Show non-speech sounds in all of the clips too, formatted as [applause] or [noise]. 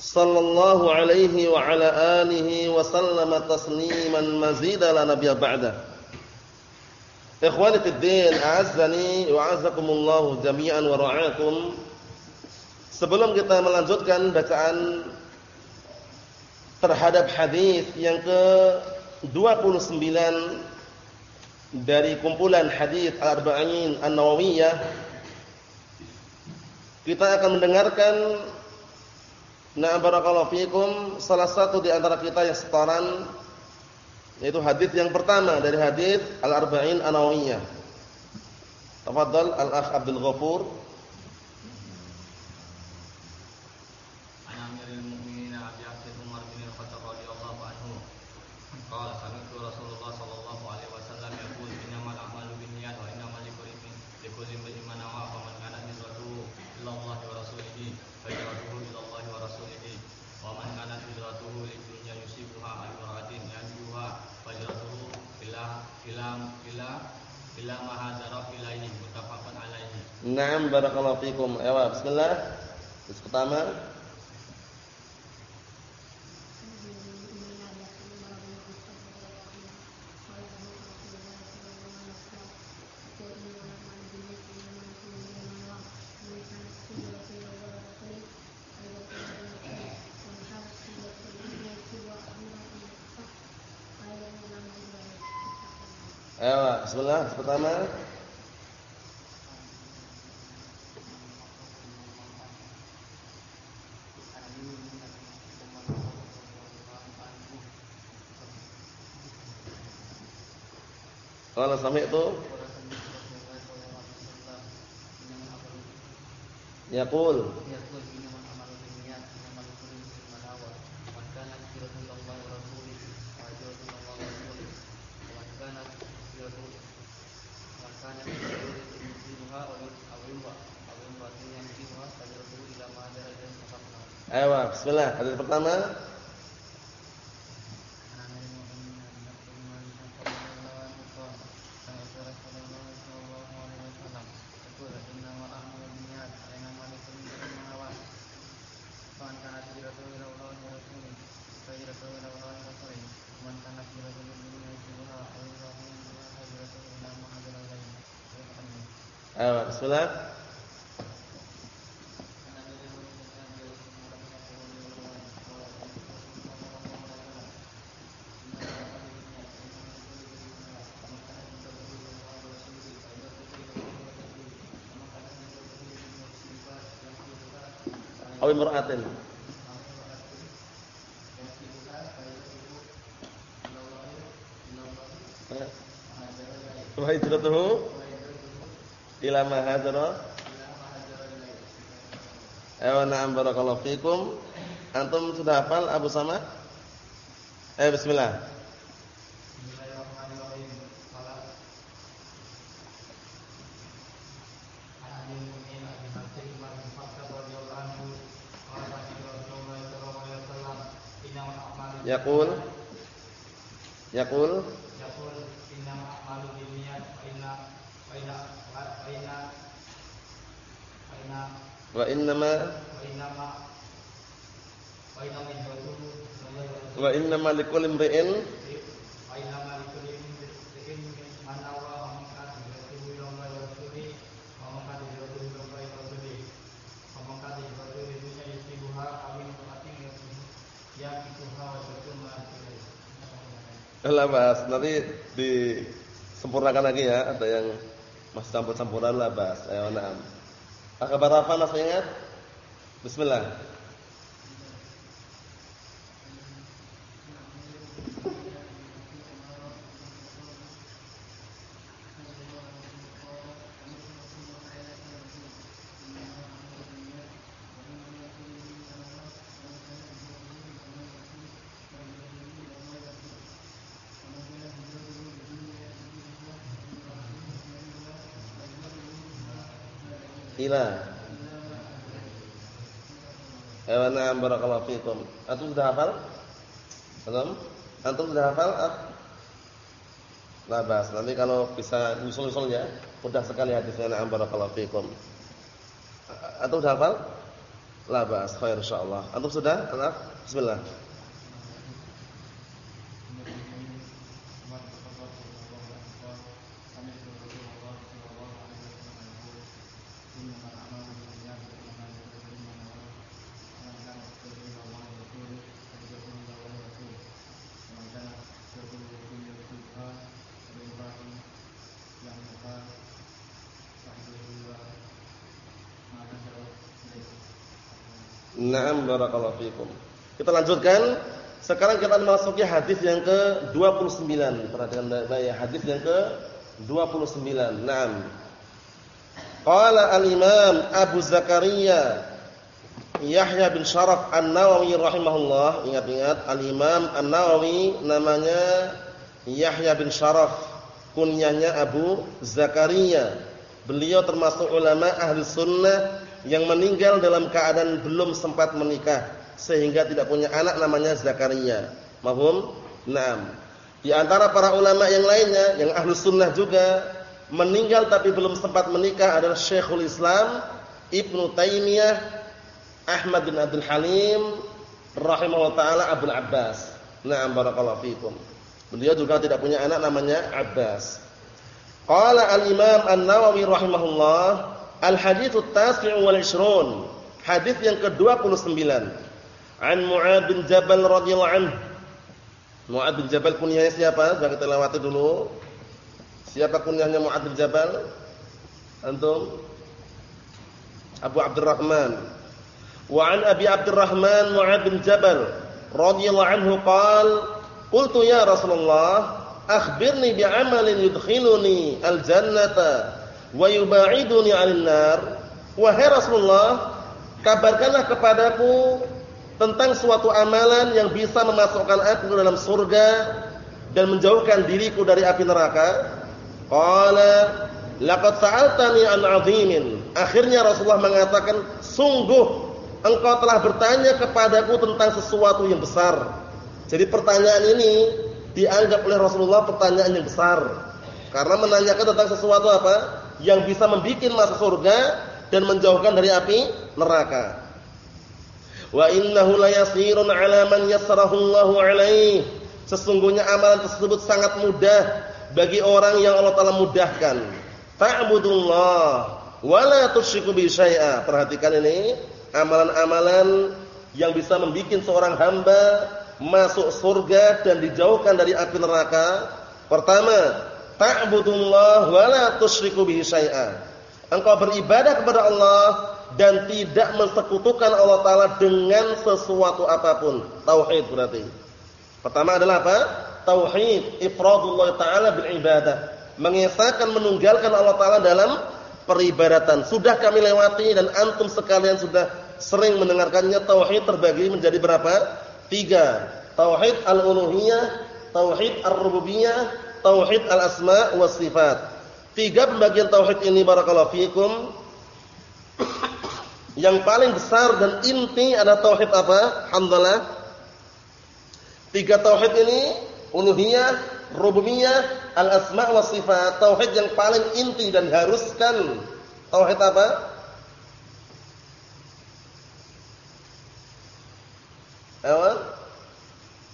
sallallahu alaihi wa ala alihi wa sallama tasliman mazida la nabiyya ba'da. Ikhwani fid din, a'azzani wa a'azzakumullah jami'an wa ra'akum. Sebelum kita melanjutkan bacaan terhadap hadis yang ke-29 dari kumpulan hadis Al-Arba'in An-Nawawiyah, kita akan mendengarkan Nah barakallahu fikum salah satu di antara kita yang setoran yaitu hadis yang pertama dari hadis Al-Arba'in An-Nawawiyah. Tafadhal Al-Akh Abdul Ghafur. Naam barakallahu fikum. Ayo bismillah. Terus pertama Ayo, bismillah, pertama. Qala sami'tu Yaqul Yaqul Ayo, bismillah. Hadis pertama. Aw imra'atin. Wa hijratuhu ila ma hajara. Ayo na'am barakallahu fikum. Antum sudah hafal Abu Sama? Eh bismillah. Yaqul. Yaqul. Yaqul inna a'malu binniyat wa inna wa inna wa inna wa inna wa innama wa inna ma wa inna min wa innama likulli imri'in wa inna ma likulli imri'in man nawa wa man kana hijratuhu ila Allah wa rasulihi wa man kana hijratuhu ila Allah wa rasulihi wa man kana hijratuhu li dunya yusibuha aw imra'atin yakituha wa tatuma Lah Mas, nanti disempurnakan lagi ya, ada yang masih campur-campuran lah Bas. Ayo na'am. Akabar apa Mas ingat? Bismillah. Ila. Ya, na'am barakallahu fikum. Antum sudah hafal? Belum? Antum sudah hafal? Ah? Nah, bahas. Nanti kalau bisa usul-usul ya, mudah sekali hadisnya na'am barakallahu fikum. Antum sudah hafal? La bahas, khair insyaallah. Antum sudah? Bismillah. Lanjutkan. Sekarang kita memasuki hadis yang ke-29. Perhatikan baik ya, hadis yang ke-29. Naam. Qala al-Imam Abu Zakaria Yahya bin Sharaf An-Nawawi rahimahullah, ingat-ingat Al-Imam An-Nawawi namanya Yahya bin Sharaf, kunyahnya Abu Zakaria. Beliau termasuk ulama ahli sunnah yang meninggal dalam keadaan belum sempat menikah sehingga tidak punya anak namanya Zakaria. Mahum? Naam. Di antara para ulama yang lainnya yang ahlu sunnah juga meninggal tapi belum sempat menikah adalah Syekhul Islam Ibnu Taimiyah Ahmad bin Abdul Halim rahimahullah taala Abu Abbas. Naam barakallahu fikum. Beliau juga tidak punya anak namanya Abbas. Qala al-Imam An-Nawawi rahimahullah Al-haditsu tasi'u wal 20. Hadis yang ke-29. An Mu'ad bin Jabal radhiyallahu anhu. Mu'ad bin Jabal kunyahnya siapa? Sudah kita lewati dulu. Siapa kunyahnya Mu'ad bin Jabal? Antum? Abu Abdurrahman. Wa an Abi Abdurrahman Mu'ad bin Jabal radhiyallahu anhu qala Qultu ya Rasulullah akhbirni bi'amalin yudkhiluni al-jannata wa yubaiduni 'anil nar wahai Rasulullah kabarkanlah kepadaku tentang suatu amalan yang bisa memasukkan aku ke dalam surga dan menjauhkan diriku dari api neraka. Qala laqad sa'altani an 'azimin. Akhirnya Rasulullah mengatakan sungguh engkau telah bertanya kepadaku tentang sesuatu yang besar. Jadi pertanyaan ini dianggap oleh Rasulullah pertanyaan yang besar. Karena menanyakan tentang sesuatu apa? Yang bisa membuat masuk surga dan menjauhkan dari api neraka. Wa innahu layasirun 'ala man yassarahu Allahu 'alaihi. Sesungguhnya amalan tersebut sangat mudah bagi orang yang Allah Taala mudahkan. Ta'budullah wa la tusyriku bi syai'a. Perhatikan ini, amalan-amalan yang bisa membuat seorang hamba masuk surga dan dijauhkan dari api neraka. Pertama, ta'budullah wa la tusyriku bihi syai'a. Engkau beribadah kepada Allah dan tidak mensekutukan Allah taala dengan sesuatu apa pun. Tauhid berarti. Pertama adalah apa? Tauhid, ifradullah taala bil ibadah. Mengesahkan menunggalkan Allah taala dalam peribadatan. Sudah kami lewati dan antum sekalian sudah sering mendengarkannya tauhid terbagi menjadi berapa? Tiga. Tauhid al-uluhiyah, tauhid ar-rububiyah, tauhid al-asma wa sifat. Tiga pembagian tauhid ini barakallahu fikum yang paling besar dan inti adalah tauhid apa? Alhamdulillah. Tiga tauhid ini uluhiyah, rububiyah, al-asma wa sifat. Tauhid yang paling inti dan haruskan tauhid apa? Apa?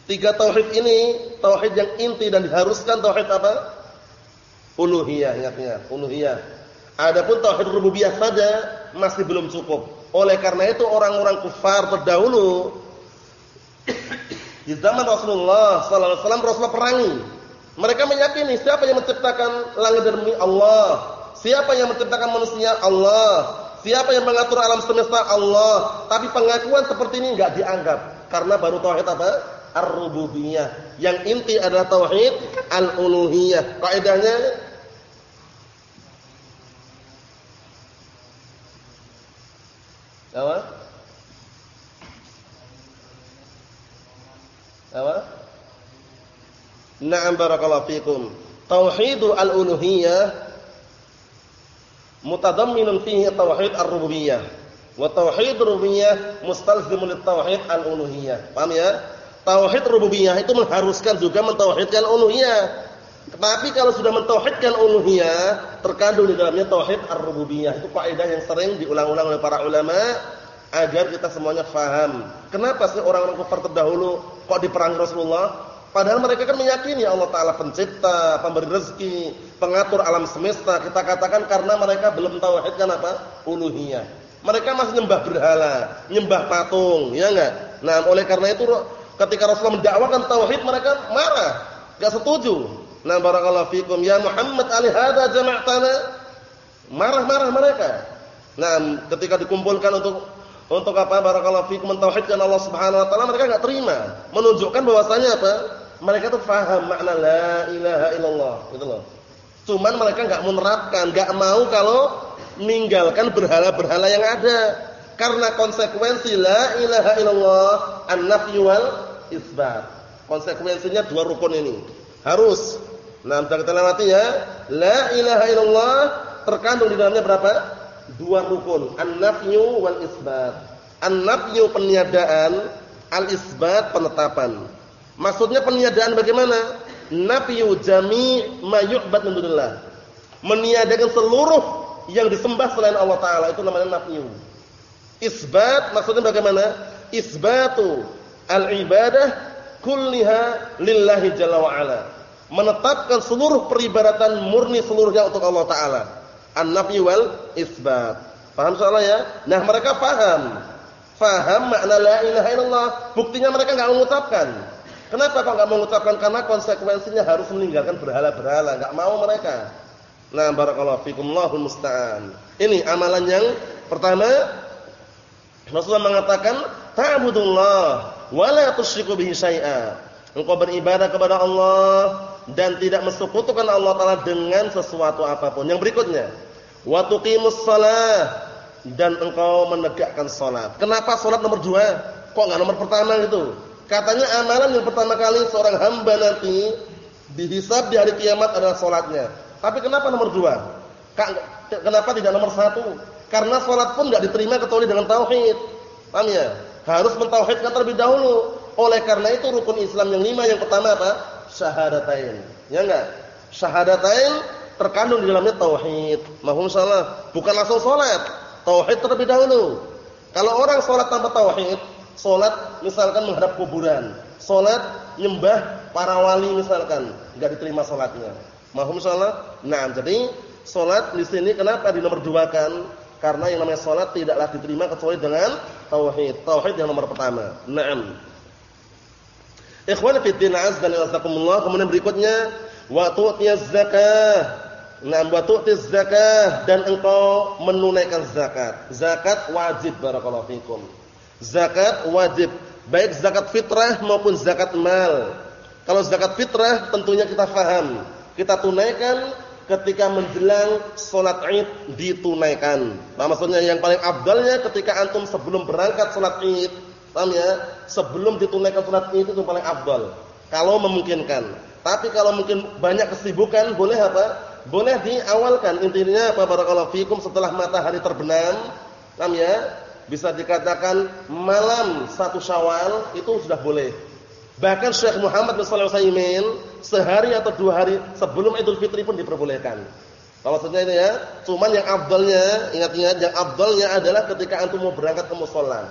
Tiga tauhid ini tauhid yang inti dan diharuskan tauhid apa? Uluhiyah, ingat-ingat, uluhiyah. Adapun tauhid rububiyah saja masih belum cukup. Oleh karena itu orang-orang kufar terdahulu di zaman Rasulullah sallallahu alaihi wasallam Rasulullah perangi. Mereka meyakini siapa yang menciptakan langit dan bumi Allah, siapa yang menciptakan manusia Allah, siapa yang mengatur alam semesta Allah. Tapi pengakuan seperti ini enggak dianggap karena baru tauhid apa? ar-rububiyah. Yang inti adalah tauhid al-uluhiyah. Kaidahnya apa? Apa? Na'am barakallahu fikum. Tauhid al-uluhiyah mutadamminun fihi tauhid ar-rububiyyah. Wa tauhid rububiyyah mustalzimun tauhid al-uluhiyah. Paham ya? Tauhid rububiyah itu mengharuskan juga mentauhidkan uluhiyah. Tetapi kalau sudah mentauhidkan uluhiyah, terkandung di dalamnya tauhid ar-rububiyah. Itu kaidah yang sering diulang-ulang oleh para ulama agar kita semuanya faham. Kenapa sih orang-orang kafir terdahulu kok diperangi Rasulullah? Padahal mereka kan meyakini Allah Ta'ala pencipta, pemberi rezeki, pengatur alam semesta. Kita katakan karena mereka belum tauhidkan apa? Uluhiyah. Mereka masih nyembah berhala, nyembah patung, ya enggak? Nah, oleh karena itu ketika Rasulullah mendakwakan tauhid mereka marah, enggak setuju. Nah, barakallahu fikum ya Muhammad ali hadza jama'tana. Marah-marah mereka. Nah, ketika dikumpulkan untuk untuk apa? Barakallahu fikum mentauhidkan Allah Subhanahu wa taala mereka enggak terima. Menunjukkan bahwasanya apa? mereka tuh faham makna la ilaha illallah gitu loh. Cuman mereka enggak menerapkan, enggak mau kalau meninggalkan berhala-berhala yang ada. Karena konsekuensi la ilaha illallah an-nafyu wal isbat. Konsekuensinya dua rukun ini. Harus. Nah, kita lewati ya. La ilaha illallah terkandung di dalamnya berapa? Dua rukun, an-nafyu wal isbat. An-nafyu peniadaan, al-isbat penetapan. Maksudnya peniadaan bagaimana? Nafiyu jami' ma yu'bad min dunillah. Meniadakan seluruh yang disembah selain Allah taala itu namanya nafiyu. Isbat maksudnya bagaimana? Isbatu al-ibadah kulliha lillahi jalla wa ala. Menetapkan seluruh peribadatan murni seluruhnya untuk Allah taala. An-nafyu wal isbat. Paham soalnya ya? Nah, mereka paham. Faham makna la ilaha illallah. Buktinya mereka enggak mengucapkan. Kenapa kok enggak mengucapkan? Karena konsekuensinya harus meninggalkan berhala-berhala, enggak mau mereka. Nah, barakallahu fikum Allahul musta'an. Ini amalan yang pertama Rasulullah mengatakan ta'budullah wa la tusyriku bihi syai'a. Engkau beribadah kepada Allah dan tidak mensekutukan Allah taala dengan sesuatu apa pun. Yang berikutnya, wa tuqimus shalah dan engkau menegakkan salat. Kenapa salat nomor dua? Kok enggak nomor pertama gitu? Katanya amalan yang pertama kali seorang hamba nanti dihisab di hari kiamat adalah sholatnya. Tapi kenapa nomor dua? Kenapa tidak nomor satu? Karena sholat pun tidak diterima kecuali dengan tauhid. Paham ya? Harus mentauhidkan terlebih dahulu. Oleh karena itu rukun Islam yang lima yang pertama apa? Syahadatain. Ya enggak? Syahadatain terkandung di dalamnya tauhid. Mahum salah. Bukan langsung sholat. Tauhid terlebih dahulu. Kalau orang sholat tanpa tauhid, Salat misalkan menghadap kuburan, salat nyembah para wali misalkan, enggak diterima salatnya. Mahum salat? Nah, jadi salat di sini kenapa di nomor dua kan? Karena yang namanya salat tidaklah diterima kecuali dengan tauhid. Tauhid yang nomor pertama. Naam. Ikhwan fi din azza wa jalla, kemudian berikutnya wa tu'tiyaz zakah. Nah, wa tu'tiz zakah dan engkau menunaikan zakat. Zakat wajib barakallahu fikum. Zakat wajib, baik zakat fitrah maupun zakat mal. Kalau zakat fitrah tentunya kita faham, kita tunaikan ketika menjelang sholat id ditunaikan. Nah, maksudnya yang paling abdalnya ketika antum sebelum berangkat sholat id, paham ya? Sebelum ditunaikan sholat id itu paling abdal. Kalau memungkinkan. Tapi kalau mungkin banyak kesibukan, boleh apa? Boleh diawalkan. Intinya apa? Barakallahu fikum setelah matahari terbenam, paham ya? bisa dikatakan malam satu Syawal itu sudah boleh. Bahkan Syekh Muhammad bin Shalih Al sehari atau dua hari sebelum Idul Fitri pun diperbolehkan. Maksudnya ini ya, cuman yang abdalnya, ingat-ingat yang abdalnya adalah ketika antum mau berangkat ke mushola.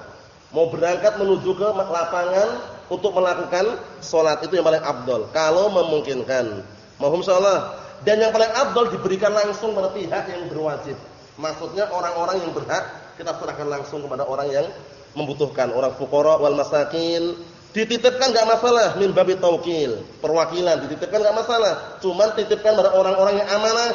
Mau berangkat menuju ke lapangan untuk melakukan sholat itu yang paling abdal. Kalau memungkinkan. Mohon salah. Dan yang paling abdal diberikan langsung pada pihak yang berwajib. Maksudnya orang-orang yang berhak kita serahkan langsung kepada orang yang membutuhkan, orang fuqara wal masakin. Dititipkan enggak masalah min babi taukil, perwakilan dititipkan enggak masalah. Cuman titipkan pada orang-orang yang amanah.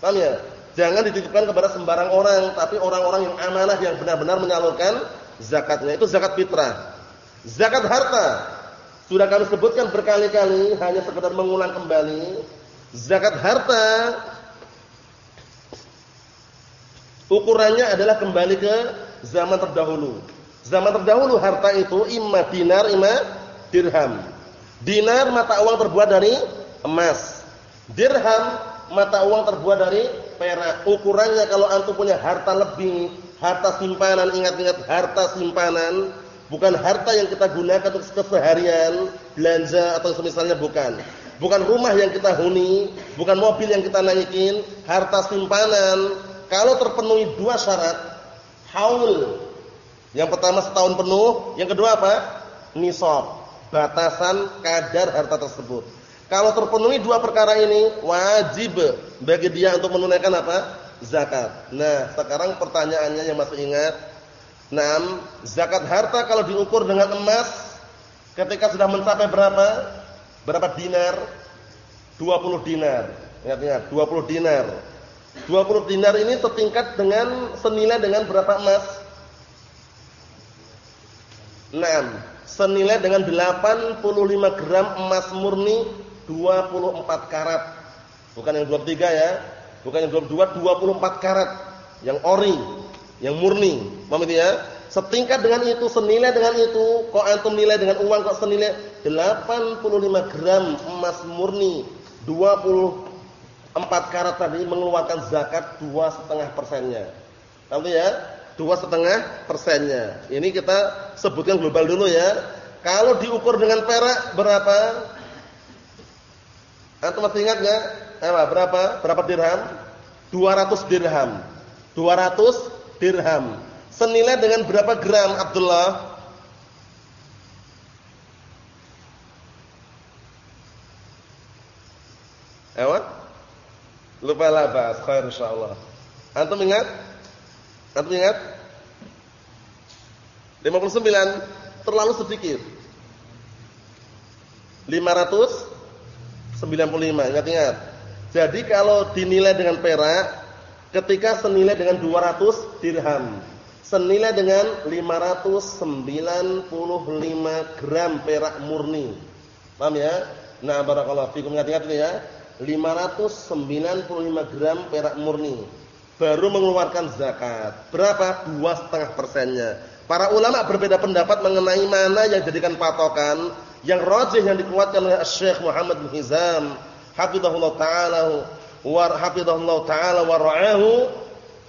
Paham ya? Jangan dititipkan kepada sembarang orang, tapi orang-orang yang amanah yang benar-benar menyalurkan zakatnya. Itu zakat fitrah. Zakat harta. Sudah kami sebutkan berkali-kali, hanya sekedar mengulang kembali. Zakat harta Ukurannya adalah kembali ke zaman terdahulu. Zaman terdahulu harta itu imma dinar, imma dirham. Dinar mata uang terbuat dari emas. Dirham mata uang terbuat dari perak. Ukurannya kalau antum punya harta lebih, harta simpanan, ingat-ingat harta simpanan, bukan harta yang kita gunakan untuk keseharian, belanja atau semisalnya bukan. Bukan rumah yang kita huni, bukan mobil yang kita naikin, harta simpanan. Kalau terpenuhi dua syarat, haul. Yang pertama setahun penuh, yang kedua apa? Nisab, batasan kadar harta tersebut. Kalau terpenuhi dua perkara ini, wajib bagi dia untuk menunaikan apa? Zakat. Nah, sekarang pertanyaannya yang masih ingat. Nah, zakat harta kalau diukur dengan emas ketika sudah mencapai berapa? Berapa dinar? 20 dinar. Ingat-ingat, 20 dinar. 20 dinar ini setingkat dengan senilai dengan berapa emas? 6. Senilai dengan 85 gram emas murni 24 karat. Bukan yang 23 ya. Bukan yang 22, 24 karat. Yang ori, yang murni. Paham itu ya? Setingkat dengan itu, senilai dengan itu, kok antum nilai dengan uang kok senilai 85 gram emas murni, 24 karat tadi mengeluarkan zakat 2,5 persennya. Tahu ya? 2,5 persennya. Ini kita sebutkan global dulu ya. Kalau diukur dengan perak berapa? Antum masih ingat enggak? Eh, berapa? Berapa dirham? 200 dirham. 200 dirham senilai dengan berapa gram Abdullah? Ewan? Lupa lah bahas khair insyaallah. Antum ingat? Antum ingat? 59 terlalu sedikit. 595 ingat-ingat. Jadi kalau dinilai dengan perak ketika senilai dengan 200 dirham senilai dengan 595 gram perak murni. Paham ya? Nah, barakallahu fikum ingat-ingat ya. 595 gram perak murni baru mengeluarkan zakat. Berapa? 2,5 persennya. Para ulama berbeda pendapat mengenai mana yang jadikan patokan. Yang rajih yang dikuatkan oleh Syekh Muhammad bin Hizam, hafizahullah taala wa taala wa ra'ahu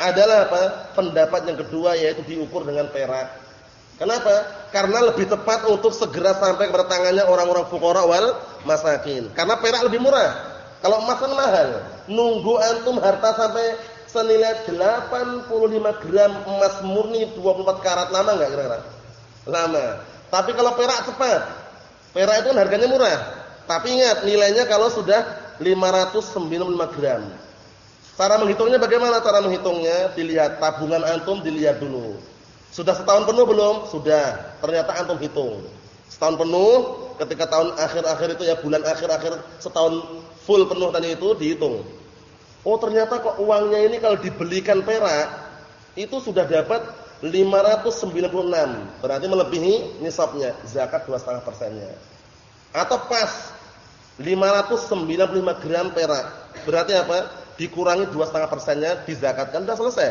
adalah apa? Pendapat yang kedua yaitu diukur dengan perak. Kenapa? Karena lebih tepat untuk segera sampai kepada tangannya orang-orang fuqara wal masakin. Karena perak lebih murah. Kalau emas kan mahal. Nunggu antum harta sampai senilai 85 gram emas murni 24 karat lama enggak kira-kira? Lama. Tapi kalau perak cepat. Perak itu kan harganya murah. Tapi ingat nilainya kalau sudah 595 gram. Cara menghitungnya bagaimana cara menghitungnya? Dilihat tabungan antum dilihat dulu. Sudah setahun penuh belum? Sudah. Ternyata antum hitung. Setahun penuh, ketika tahun akhir-akhir itu ya bulan akhir-akhir setahun full penuh tadi itu dihitung. Oh, ternyata kok uangnya ini kalau dibelikan perak itu sudah dapat 596. Berarti melebihi nisabnya, zakat 2,5 persennya. Atau pas 595 gram perak. Berarti apa? Dikurangi dua setengah persennya dizakatkan sudah selesai.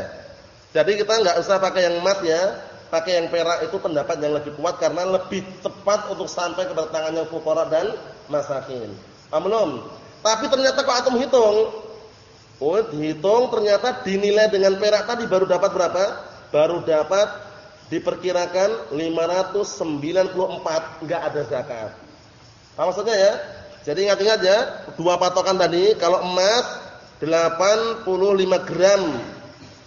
Jadi kita nggak usah pakai yang emas ya, pakai yang perak itu pendapat yang lebih kuat karena lebih cepat untuk sampai ke tangannya fuqara dan masakin. Paham Tapi ternyata kok atom hitung, oh dihitung ternyata dinilai dengan perak tadi baru dapat berapa? Baru dapat diperkirakan 594 enggak ada zakat. Apa maksudnya ya? Jadi ingat-ingat ya, dua patokan tadi kalau emas 85 gram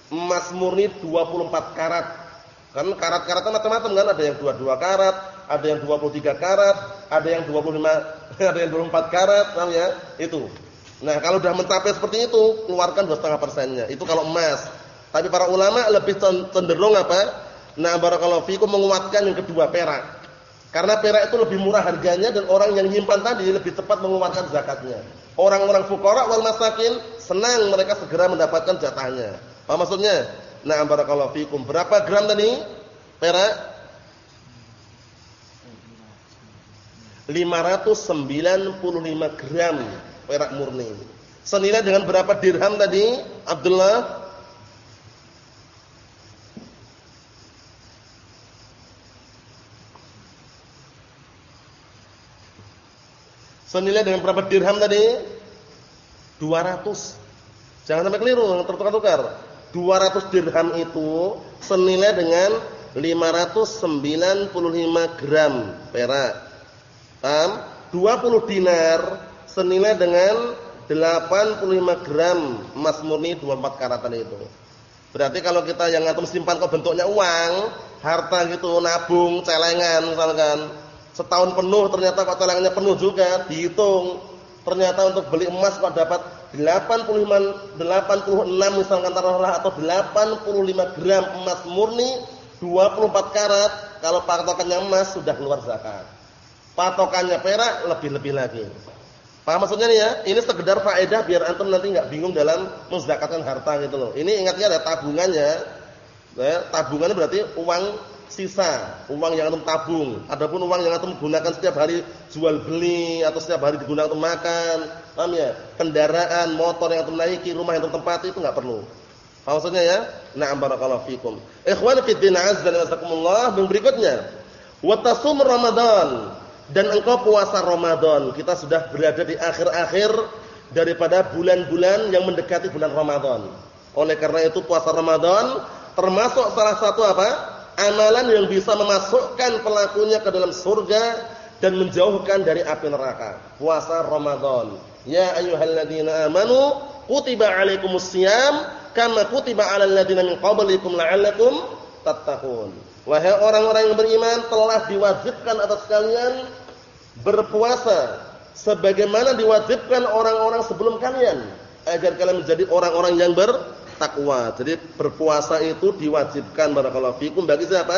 emas murni 24 karat. Kan karat-karatnya macam-macam kan, ada yang 22 karat, ada yang 23 karat, ada yang 25, [laughs] ada yang 24 karat, paham ya? Itu. Nah, kalau sudah mencapai seperti itu, keluarkan 2,5 persennya. Itu kalau emas. Tapi para ulama lebih cenderung apa? Nah, barakallahu fikum menguatkan yang kedua perak. Karena perak itu lebih murah harganya dan orang yang nyimpan tadi lebih cepat mengeluarkan zakatnya. Orang-orang fukara wal masakin senang mereka segera mendapatkan jatahnya. Apa maksudnya? Nah, barakallahu fikum. Berapa gram tadi? Perak 595 gram perak murni. Senilai dengan berapa dirham tadi? Abdullah Senilai dengan berapa dirham tadi? 200. Jangan sampai keliru tertukar-tukar. 200 dirham itu senilai dengan 595 gram perak. Paham? 20 dinar senilai dengan 85 gram emas murni 24 karatan itu. Berarti kalau kita yang ngatum simpan kok bentuknya uang, harta gitu, nabung, celengan misalkan. Setahun penuh ternyata kok celengannya penuh juga, dihitung. Ternyata untuk beli emas kok dapat 85 86 misalkan taruhlah atau 85 gram emas murni 24 karat kalau patokannya emas sudah keluar zakat. Patokannya perak lebih-lebih lagi. Paham maksudnya nih ya? Ini sekedar faedah biar antum nanti nggak bingung dalam menzakatkan harta gitu loh. Ini ingatnya ada tabungannya. Ya, tabungannya berarti uang sisa, uang yang antum tabung. Adapun uang yang antum gunakan setiap hari jual beli atau setiap hari digunakan untuk makan, paham ya? Kendaraan, motor yang antum naiki, rumah yang antum tempati itu nggak perlu. Maksudnya ya? Na'am barakallahu fikum. Ikhwan fi din azza wa jazakumullah. Berikutnya, wa tasum Ramadan dan engkau puasa Ramadan. Kita sudah berada di akhir-akhir daripada bulan-bulan yang mendekati bulan Ramadan. Oleh karena itu puasa Ramadan termasuk salah satu apa? Amalan yang bisa memasukkan pelakunya ke dalam surga dan menjauhkan dari api neraka. Puasa Ramadan. Ya ayyuhalladzina amanu kutiba alaikumusiyam kama kutiba 'alal ladzina min qablikum la'allakum tattaqun. Wahai orang-orang yang beriman telah diwajibkan atas kalian berpuasa sebagaimana diwajibkan orang-orang sebelum kalian agar kalian menjadi orang-orang yang bertakwa. Jadi berpuasa itu diwajibkan barakallahu fikum bagi siapa?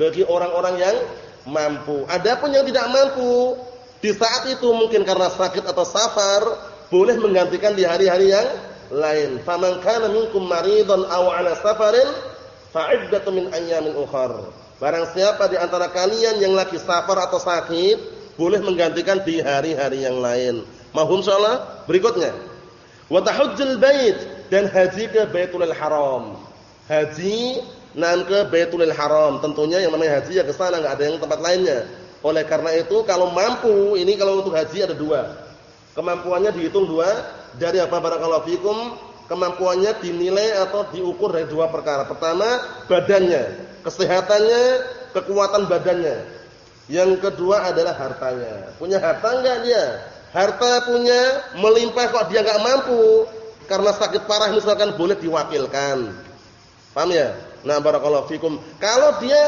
Bagi orang-orang yang mampu. Adapun yang tidak mampu di saat itu mungkin karena sakit atau safar boleh menggantikan di hari-hari yang lain. Faman kana minkum maridun aw ala safarin fa'iddatun min ayyamin ukhar. Barang siapa di antara kalian yang lagi safar atau sakit, boleh menggantikan di hari-hari yang lain. Mahum insyaallah berikutnya. Wa bait dan haji ke Baitul Haram. Haji nan ke Baitul Haram. Tentunya yang namanya haji ya ke sana enggak ada yang tempat lainnya. Oleh karena itu kalau mampu, ini kalau untuk haji ada dua. Kemampuannya dihitung dua dari apa barakallahu fikum kemampuannya dinilai atau diukur dari dua perkara. Pertama, badannya, kesehatannya, kekuatan badannya. Yang kedua adalah hartanya. Punya harta enggak dia? Harta punya melimpah kok dia enggak mampu karena sakit parah misalkan boleh diwakilkan. Paham ya? Nah, barakallahu fikum. Kalau dia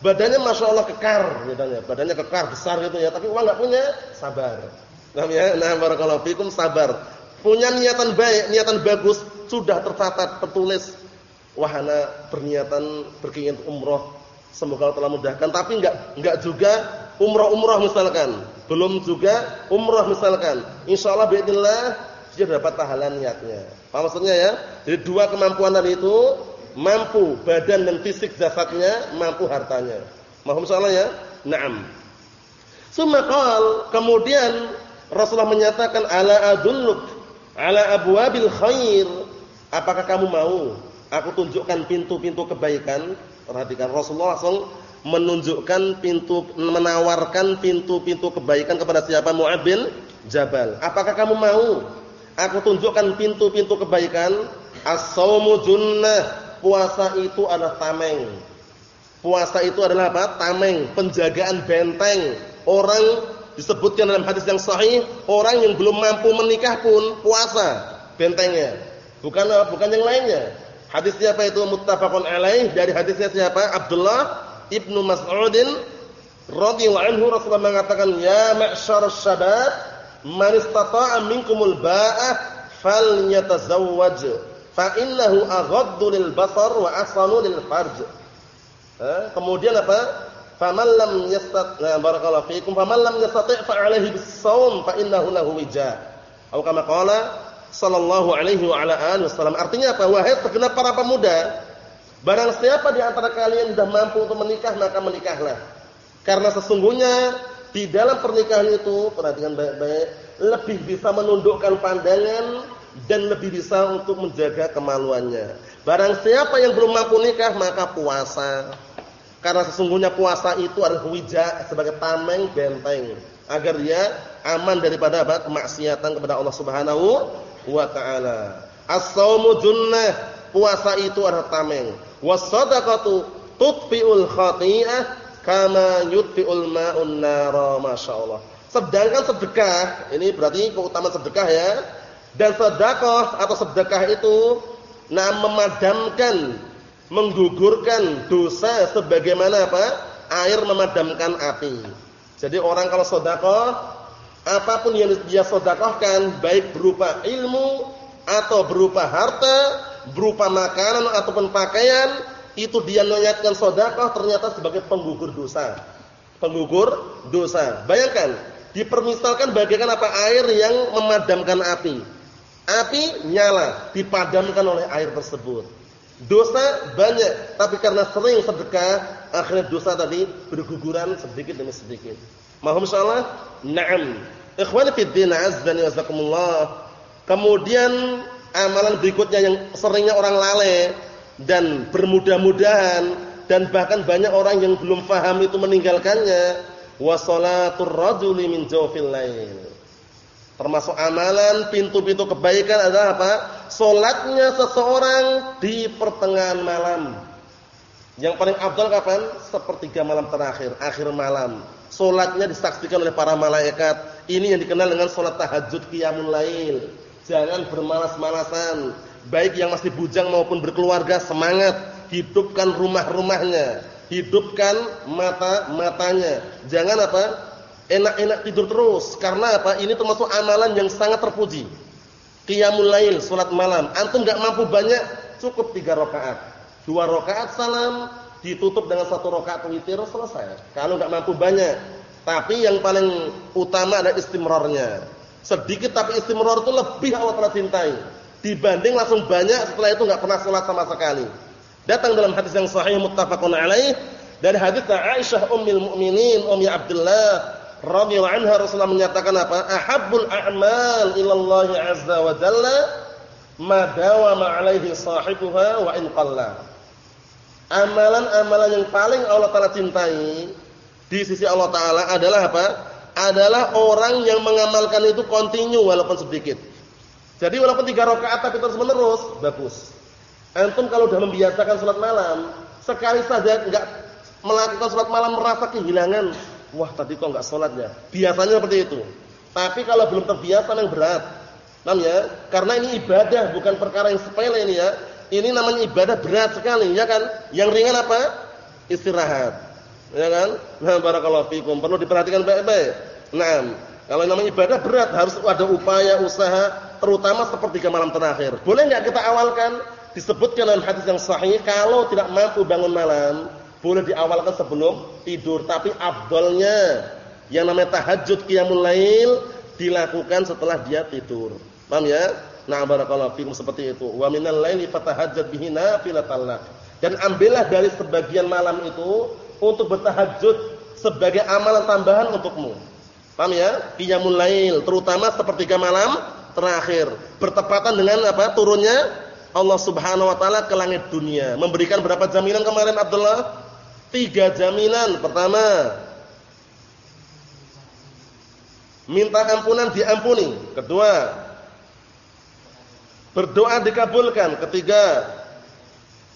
badannya Masya Allah kekar misalnya, badannya kekar besar gitu ya, tapi uang enggak punya, sabar. Paham ya? Nah, barakallahu fikum sabar punya niatan baik, niatan bagus, sudah tercatat, tertulis. Wahana berniatan berkeinginan umroh, semoga Allah telah mudahkan. Tapi enggak enggak juga umroh-umroh misalkan, belum juga umroh misalkan. Insya Allah dia dapat pahala niatnya. Apa maksudnya ya? Jadi dua kemampuan tadi itu mampu badan dan fisik zafatnya, mampu hartanya. Mohon insyaallah ya. Naam. Sumakal kemudian Rasulullah menyatakan ala adulluk ala abwabil khair. Apakah kamu mau aku tunjukkan pintu-pintu kebaikan? Perhatikan Rasulullah langsung menunjukkan pintu menawarkan pintu-pintu kebaikan kepada siapa Mu'ad bin Jabal. Apakah kamu mau aku tunjukkan pintu-pintu kebaikan? As-saumu junnah. Puasa itu adalah tameng. Puasa itu adalah apa? Tameng, penjagaan benteng. Orang Disebutkan dalam hadis yang sahih, orang yang belum mampu menikah pun puasa bentengnya. Bukan bukan yang lainnya. Hadisnya apa itu muttafaqun alaih dari hadisnya siapa? Abdullah Ibnu Mas'udin radhiyallahu anhu Rasulullah mengatakan ya ma'syar syabab man istata'a minkumul ba'ah falyatazawwaj fa innahu aghaddu lil basar wa ahsanu lil farj. kemudian apa? faman lam yastat nah, barakallahu fiikum faman lam yastati' fa 'alaihi bis-shaum fa innahu lahu wija. Atau kama qala sallallahu alaihi wa ala alihi wasallam. Artinya apa? Wahai segenap para pemuda, barang siapa di antara kalian sudah mampu untuk menikah maka menikahlah. Karena sesungguhnya di dalam pernikahan itu perhatikan baik-baik lebih bisa menundukkan pandangan dan lebih bisa untuk menjaga kemaluannya. Barang siapa yang belum mampu nikah maka puasa. Karena sesungguhnya puasa itu adalah wija sebagai tameng benteng agar dia aman daripada apa? kemaksiatan kepada Allah Subhanahu wa taala. As-saumu junnah, puasa itu adalah tameng. Was-shadaqatu tutfi'ul khati'ah kama yutfi'ul ma'un nara, masyaallah. Sedangkan sedekah, ini berarti keutamaan sedekah ya. Dan sedekah atau sedekah itu nah memadamkan, menggugurkan dosa sebagaimana apa? Air memadamkan api. Jadi orang kalau sedekah apa pun yang dia sedekahkan baik berupa ilmu atau berupa harta, berupa makanan ataupun pakaian, itu dia niatkan sedekah ternyata sebagai penggugur dosa. Penggugur dosa. Bayangkan, dipermisalkan bagaikan apa air yang memadamkan api. Api nyala, dipadamkan oleh air tersebut. Dosa banyak, tapi karena sering sedekah, akhirnya dosa tadi berguguran sedikit demi sedikit. Mahum insyaallah? Naam. Ikhwani fi din azza wa. Kemudian amalan berikutnya yang seringnya orang lalai dan bermudah-mudahan dan bahkan banyak orang yang belum faham itu meninggalkannya wa salatur rajuli min jawfil lail. Termasuk amalan pintu-pintu kebaikan adalah apa? Salatnya seseorang di pertengahan malam. Yang paling afdal kapan? Sepertiga malam terakhir, akhir malam. Salatnya disaksikan oleh para malaikat. Ini yang dikenal dengan salat tahajud qiyamul lail. Jangan bermalas-malasan. Baik yang masih bujang maupun berkeluarga semangat hidupkan rumah-rumahnya, hidupkan mata-matanya. Jangan apa? Enak-enak tidur terus. Karena apa? Ini termasuk amalan yang sangat terpuji. Qiyamul lail, salat malam. Antum enggak mampu banyak, cukup tiga rakaat dua rakaat salam ditutup dengan satu rakaat witir selesai. Kalau nggak mampu banyak, tapi yang paling utama ada istimrarnya. Sedikit tapi istimrar itu lebih Allah telah cintai dibanding langsung banyak setelah itu nggak pernah sholat sama sekali. Datang dalam hadis yang sahih muttafaqun alaih dari hadis Aisyah ummul mukminin Ummi Abdullah radhiyallahu anha Rasulullah menyatakan apa? Ahabbul a'mal ila Allah azza wa jalla ma dawama alaihi sahibuha wa in qalla amalan-amalan yang paling Allah Taala cintai di sisi Allah Taala adalah apa? Adalah orang yang mengamalkan itu kontinu walaupun sedikit. Jadi walaupun tiga rakaat tapi terus menerus bagus. Antum kalau sudah membiasakan salat malam, sekali saja enggak melakukan salat malam merasa kehilangan, wah tadi kok enggak salat ya. Biasanya seperti itu. Tapi kalau belum terbiasa yang berat. Paham ya? Karena ini ibadah bukan perkara yang sepele ini ya. Ini namanya ibadah berat sekali, ya kan? Yang ringan apa? Istirahat. Ya kan? Nah, barakallahu fikum. Perlu diperhatikan baik-baik. Nah, kalau namanya ibadah berat harus ada upaya, usaha, terutama sepertiga malam terakhir. Boleh enggak kita awalkan disebutkan dalam hadis yang sahih kalau tidak mampu bangun malam, boleh diawalkan sebelum tidur, tapi afdalnya yang namanya tahajud qiyamul lail dilakukan setelah dia tidur. Paham ya? Nah, barakallahu fikum seperti itu. Wa minal laili fatahajjat bihi nafilatan lak. Dan ambillah dari sebagian malam itu untuk bertahajud sebagai amalan tambahan untukmu. Paham ya? Qiyamul lail, terutama sepertiga malam terakhir. Bertepatan dengan apa? Turunnya Allah Subhanahu wa taala ke langit dunia. Memberikan berapa jaminan kemarin Abdullah? Tiga jaminan. Pertama, minta ampunan diampuni. Kedua, Berdoa dikabulkan. Ketiga,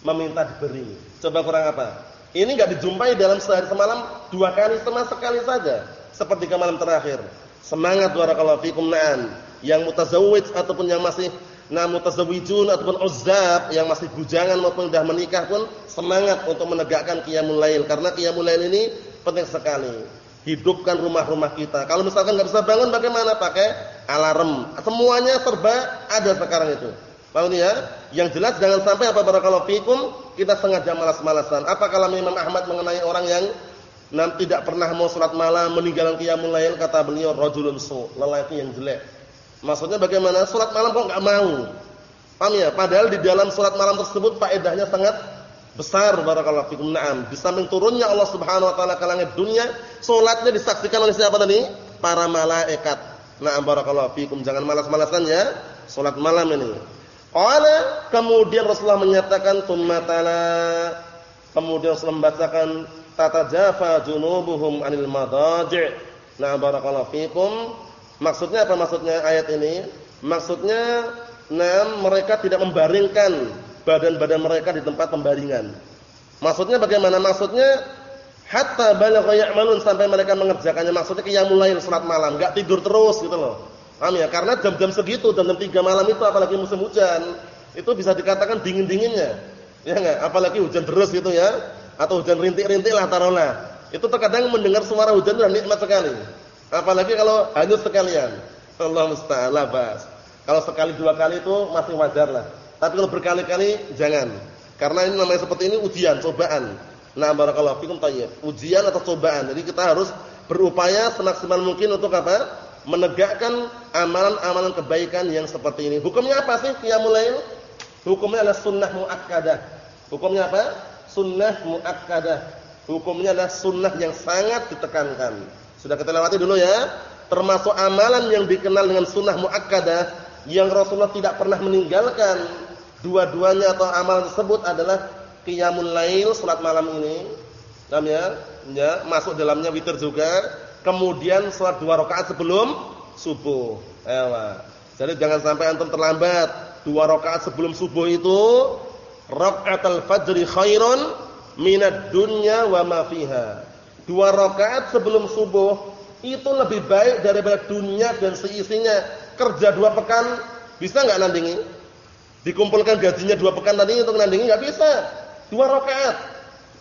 meminta diberi. Coba kurang apa? Ini enggak dijumpai dalam sehari semalam dua kali sama sekali saja. Seperti ke malam terakhir. Semangat barakallahu fikum na'an. Yang mutazawwij ataupun yang masih nah mutazawwijun ataupun uzzab yang masih bujangan maupun sudah menikah pun semangat untuk menegakkan qiyamul lail karena qiyamul lail ini penting sekali hidupkan rumah-rumah kita. Kalau misalkan nggak bisa bangun bagaimana? Pakai alarm. Semuanya serba ada sekarang itu. Paham ya? Yang jelas jangan sampai apa barakallahu fikum kita sengaja malas-malasan. Apa kalau Imam Ahmad mengenai orang yang nanti tidak pernah mau salat malam, meninggalkan qiyamul lail kata beliau rajulun su, lelaki yang jelek. Maksudnya bagaimana? Salat malam kok enggak mau. Paham ya? Padahal di dalam salat malam tersebut faedahnya sangat besar barakallahu fikum. Naam, di samping Allah Subhanahu wa taala ke langit dunia, salatnya disaksikan oleh siapa tadi? Para malaikat. Naam barakallahu fikum. Jangan malas-malasan ya salat malam ini. Qala kemudian Rasulullah menyatakan tummatala kemudian Rasulullah membacakan tatajafa junubuhum anil madaji'. Nah barakallahu fikum. Maksudnya apa maksudnya ayat ini? Maksudnya nah mereka tidak membaringkan badan-badan mereka di tempat pembaringan. Maksudnya bagaimana? Maksudnya hatta balagha ya'malun sampai mereka mengerjakannya. Maksudnya qiyamul lail salat malam, enggak tidur terus gitu loh. Paham ya? Karena jam-jam segitu, jam-jam 3 malam itu apalagi musim hujan, itu bisa dikatakan dingin-dinginnya. Ya enggak? Apalagi hujan deras gitu ya, atau hujan rintik-rintik lah taruhlah. Itu terkadang mendengar suara hujan itu nikmat sekali. Apalagi kalau hanyut sekalian. Allah musta'an, bas. Kalau sekali dua kali itu masih wajar lah. Tapi kalau berkali-kali jangan. Karena ini namanya seperti ini ujian, cobaan. Nah, barakallahu fikum thayyib. Ujian atau cobaan. Jadi kita harus berupaya semaksimal mungkin untuk apa? Menegakkan amalan-amalan kebaikan yang seperti ini. Hukumnya apa sih qiyamul lail? Hukumnya adalah sunnah muakkadah. Hukumnya apa? Sunnah muakkadah. Hukumnya adalah sunnah yang sangat ditekankan. Sudah kita lewati dulu ya. Termasuk amalan yang dikenal dengan sunnah muakkadah yang Rasulullah tidak pernah meninggalkan dua-duanya atau amalan tersebut adalah qiyamul lail salat malam ini. Paham ya? Ya, masuk dalamnya witir juga. Kemudian salat dua rakaat sebelum subuh. Ewa. Jadi jangan sampai antum terlambat. Dua rakaat sebelum subuh itu rakaatul fajri khairun minad dunya wa ma fiha. Dua rakaat sebelum subuh itu lebih baik daripada dunia dan seisinya kerja dua pekan bisa nggak nandingi? Dikumpulkan gajinya dua pekan tadi untuk nandingi nggak bisa. Dua rakaat.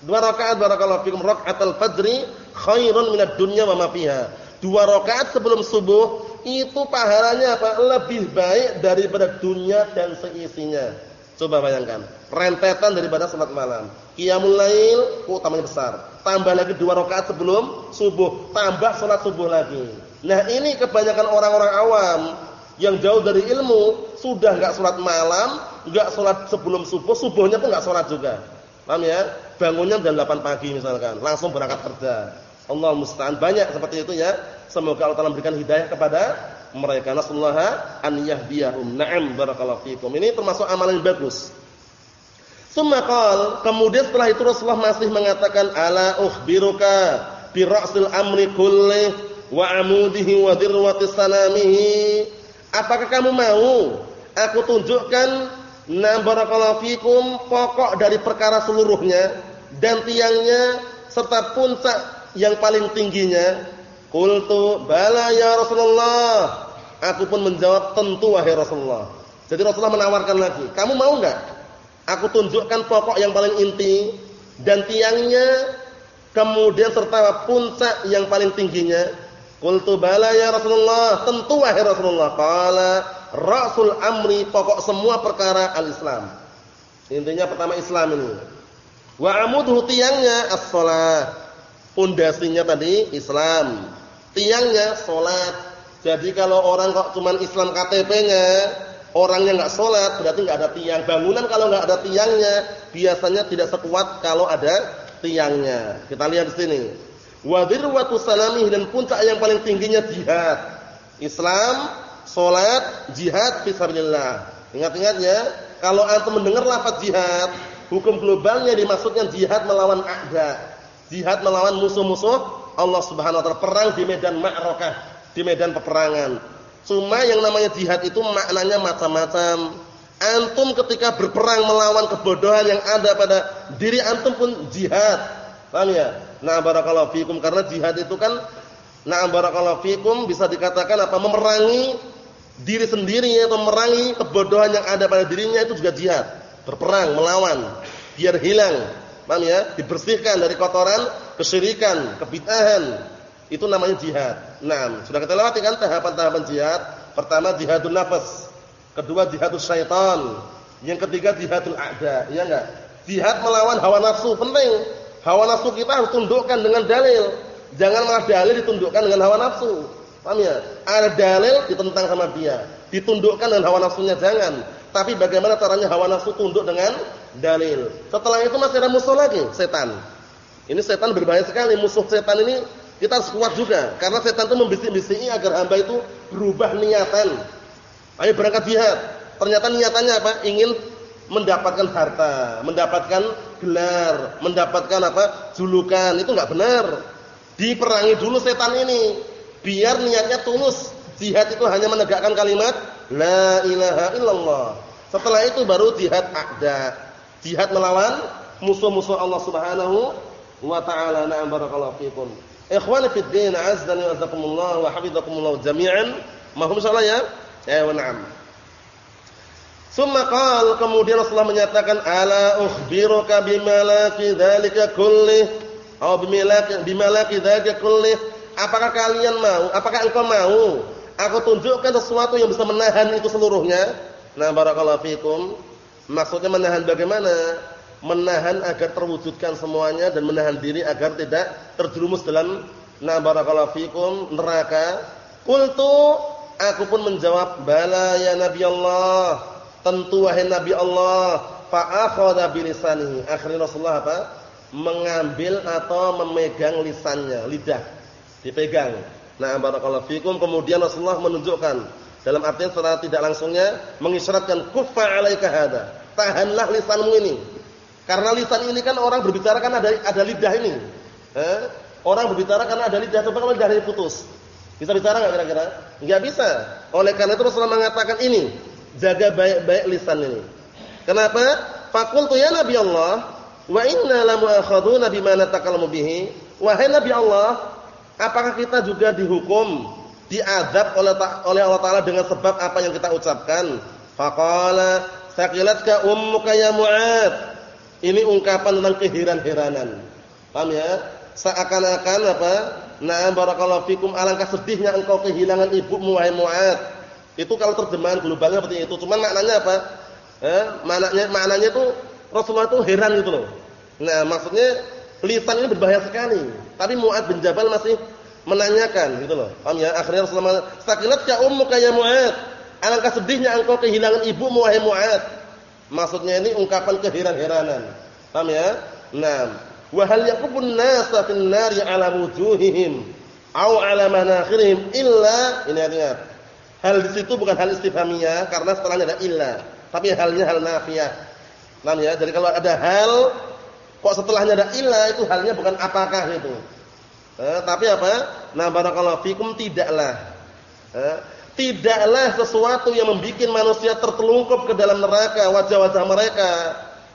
Dua rakaat barakallahu fikum rakaatul fajri khairun minad dunya wa fiha. Dua rakaat sebelum subuh itu pahalanya apa? Lebih baik daripada dunia dan seisinya. Coba bayangkan, rentetan daripada salat malam. Qiyamul lail utamanya besar. Tambah lagi dua rakaat sebelum subuh, tambah salat subuh lagi. Nah ini kebanyakan orang-orang awam yang jauh dari ilmu sudah enggak sholat malam, enggak sholat sebelum subuh, subuhnya pun enggak sholat juga. Paham ya? Bangunnya jam 8 pagi misalkan, langsung berangkat kerja. Allah musta'an banyak seperti itu ya. Semoga Allah Taala memberikan hidayah kepada mereka. Nasallaha an yahdiyahum. Na'am barakallahu fikum. Ini termasuk amalan yang bagus. Summa kemudian setelah itu Rasulullah masih mengatakan ala ukhbiruka bi ra'sil amri kulli wa amudihi wa dirwati sanamihi. Apakah kamu mau aku tunjukkan na barakallahu pokok dari perkara seluruhnya dan tiangnya serta puncak yang paling tingginya? Qultu bala ya Rasulullah. Aku pun menjawab tentu wahai Rasulullah. Jadi Rasulullah menawarkan lagi, kamu mau enggak? Aku tunjukkan pokok yang paling inti dan tiangnya kemudian serta puncak yang paling tingginya. Qultu bala ya Rasulullah, tentu wahai Rasulullah. Qala rasul amri, pokok semua perkara al-Islam. Intinya pertama Islam ini. Wa amudhu tiangnya as-shalah. Pondasinya tadi Islam. Tiangnya salat. Jadi kalau orang kok cuman Islam KTP-nya, orangnya enggak salat, berarti enggak ada tiang. Bangunan kalau enggak ada tiangnya, biasanya tidak sekuat kalau ada tiangnya. Kita lihat di sini. Wa dirwatu salamih dan puncak yang paling tingginya jihad. Islam, salat, jihad fi sabilillah. Ingat-ingat ya, kalau antum mendengar lafaz jihad, hukum globalnya dimaksudnya jihad melawan a'da. Jihad melawan musuh-musuh Allah Subhanahu wa taala, perang di medan ma'rakah, di medan peperangan. Cuma yang namanya jihad itu maknanya macam-macam. Antum ketika berperang melawan kebodohan yang ada pada diri antum pun jihad. Paham ya? Nah barakallahu fikum karena jihad itu kan nah barakallahu fikum bisa dikatakan apa memerangi diri sendiri atau memerangi kebodohan yang ada pada dirinya itu juga jihad. Berperang, melawan biar hilang. Paham ya? Dibersihkan dari kotoran, kesyirikan, kebid'ahan. Itu namanya jihad. Nah, sudah kita lewati kan tahapan-tahapan jihad. Pertama jihadun nafas, kedua jihadul syaitan, yang ketiga jihadul a'da, iya enggak? Jihad melawan hawa nafsu penting. Hawa nafsu kita harus tundukkan dengan dalil. Jangan malah dalil ditundukkan dengan hawa nafsu. Paham ya? Ada dalil ditentang sama dia. Ditundukkan dengan hawa nafsunya jangan. Tapi bagaimana caranya hawa nafsu tunduk dengan dalil. Setelah itu masih ada musuh lagi, setan. Ini setan berbahaya sekali. Musuh setan ini kita harus kuat juga. Karena setan itu membisik-bisiki agar hamba itu berubah niatan. Ayo berangkat jihad. Ternyata niatannya apa? Ingin mendapatkan harta, mendapatkan gelar, mendapatkan apa? julukan. Itu enggak benar. Diperangi dulu setan ini biar niatnya tulus, Jihad itu hanya menegakkan kalimat la ilaha illallah. Setelah itu baru jihad a'da. Jihad melawan musuh-musuh Allah Subhanahu wa taala. Na'am barakallahu fikum. Ikhwani fid din, azza wa jazakumullah wa hafizakumullah jami'an. Mahum insyaallah ya? Ya wa na'am. Summa qala kemudian Rasulullah menyatakan ala ukhbiruka bimalaki dzalika kullih atau bimalaki bimalaki dzalika kullih apakah kalian mau apakah engkau mau aku tunjukkan sesuatu yang bisa menahan itu seluruhnya nah barakallahu fikum maksudnya menahan bagaimana menahan agar terwujudkan semuanya dan menahan diri agar tidak terjerumus dalam nah barakallahu fikum neraka qultu aku pun menjawab bala ya nabi Allah Tentu wahai Nabi Allah, fa akhadha bilisanihi. Akhirnya Rasulullah apa? Mengambil atau memegang lisannya, lidah. Dipegang. Nah, barakallahu fikum. Kemudian Rasulullah menunjukkan dalam artian secara tidak langsungnya mengisyaratkan kuffa 'alaika hada. Tahanlah lisanmu ini. Karena lisan ini kan orang berbicara kan ada ada lidah ini. Eh? Orang berbicara karena ada lidah, coba kalau lidahnya putus. Bisa bicara enggak kira-kira? Enggak bisa. Oleh karena itu Rasulullah mengatakan ini, jaga baik-baik lisan ini. Kenapa? Fakultu ya Nabi Allah, wa inna la mu'akhaduna bima natakallamu bihi. Wahai Nabi Allah, apakah kita juga dihukum, diadab oleh oleh Allah taala dengan sebab apa yang kita ucapkan? Faqala saqilatka ummuka ya Mu'ad. Ini ungkapan tentang keheran-heranan. Paham ya? Seakan-akan apa? Na'am barakallahu fikum alangkah sedihnya engkau kehilangan ibumu wahai Mu'ad itu kalau terjemahan globalnya seperti itu. Cuman maknanya apa? Eh, maknanya maknanya itu Rasulullah itu heran gitu loh. Nah, maksudnya lisan ini berbahaya sekali. Tapi Mu'ad bin Jabal masih menanyakan gitu loh. Paham ya? Akhirnya Rasulullah sakilat ya ummuka ya Mu'ad. Alangkah sedihnya engkau kehilangan ibumu wahai Mu'ad. Maksudnya ini ungkapan keheran-heranan. Paham ya? Nah, wa hal yakubun nasa fin nari ala wujuhihim au ala manakhirihim illa ini artinya Hal di situ bukan hal istifhamiyah karena setelahnya ada illa, tapi halnya hal nafiyah. Paham ya? Jadi kalau ada hal kok setelahnya ada illa itu halnya bukan apakah itu. Eh, tapi apa? Nah, barakallahu fikum tidaklah. Eh, tidaklah sesuatu yang membuat manusia tertelungkup ke dalam neraka wajah-wajah mereka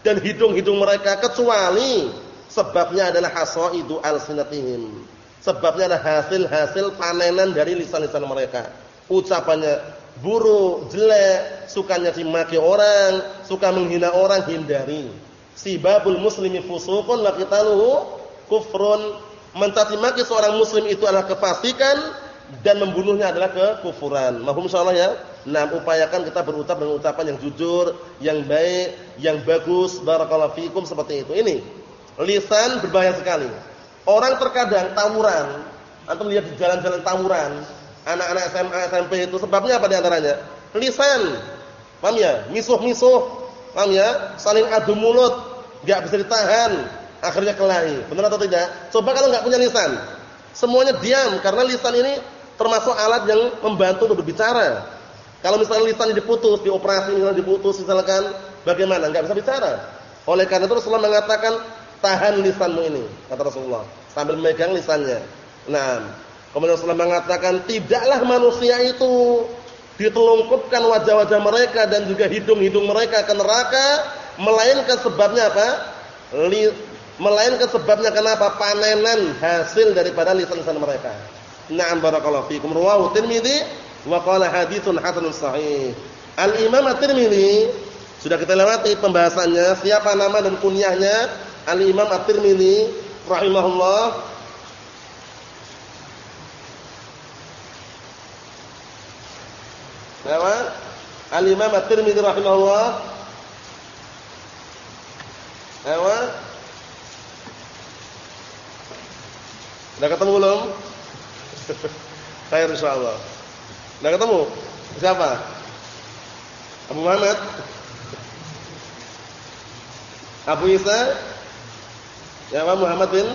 dan hidung-hidung mereka kecuali sebabnya adalah hasaidu alsinatihim. Sebabnya adalah hasil-hasil panenan dari lisan-lisan mereka ucapannya buruk, jelek, sukanya dimaki orang, suka menghina orang, hindari. Sibabul muslimi fusuqun wa qitaluhu kufrun. Mencaci maki seorang muslim itu adalah kefasikan dan membunuhnya adalah kekufuran. Mahum insyaallah ya. Nah, upayakan kita berucap dengan ucapan yang jujur, yang baik, yang bagus. Barakallahu fikum seperti itu. Ini lisan berbahaya sekali. Orang terkadang tawuran, atau lihat di jalan-jalan tawuran, anak-anak SMA, SMP itu sebabnya apa di antaranya? Lisan. Paham ya? Misuh-misuh. Paham ya? Saling adu mulut, enggak bisa ditahan, akhirnya kelahi. Benar atau tidak? Coba kalau enggak punya lisan. Semuanya diam karena lisan ini termasuk alat yang membantu untuk berbicara. Kalau misalnya lisan diputus, dioperasi misalnya diputus misalkan, bagaimana? Enggak bisa bicara. Oleh karena itu Rasulullah mengatakan, tahan lisanmu ini, kata Rasulullah, sambil memegang lisannya. Nah, Kemudian Rasulullah mengatakan tidaklah manusia itu ditelungkupkan wajah-wajah mereka dan juga hidung-hidung mereka ke neraka melainkan sebabnya apa? Li, melainkan sebabnya kenapa? Panenan hasil daripada lisan-lisan mereka. Na'am barakallahu fikum. Rawahu Tirmizi wa qala haditsun hasanun sahih. Al-Imam At-Tirmizi sudah kita lewati pembahasannya siapa nama dan kunyahnya Al-Imam At-Tirmizi rahimahullah Nama Al-Imam At-Tirmidzi rahimahullah. Nama Sudah ketemu belum? Khair insyaallah. Sudah ketemu? Siapa? Abu Muhammad? Abu Isa? Ya Muhammad bin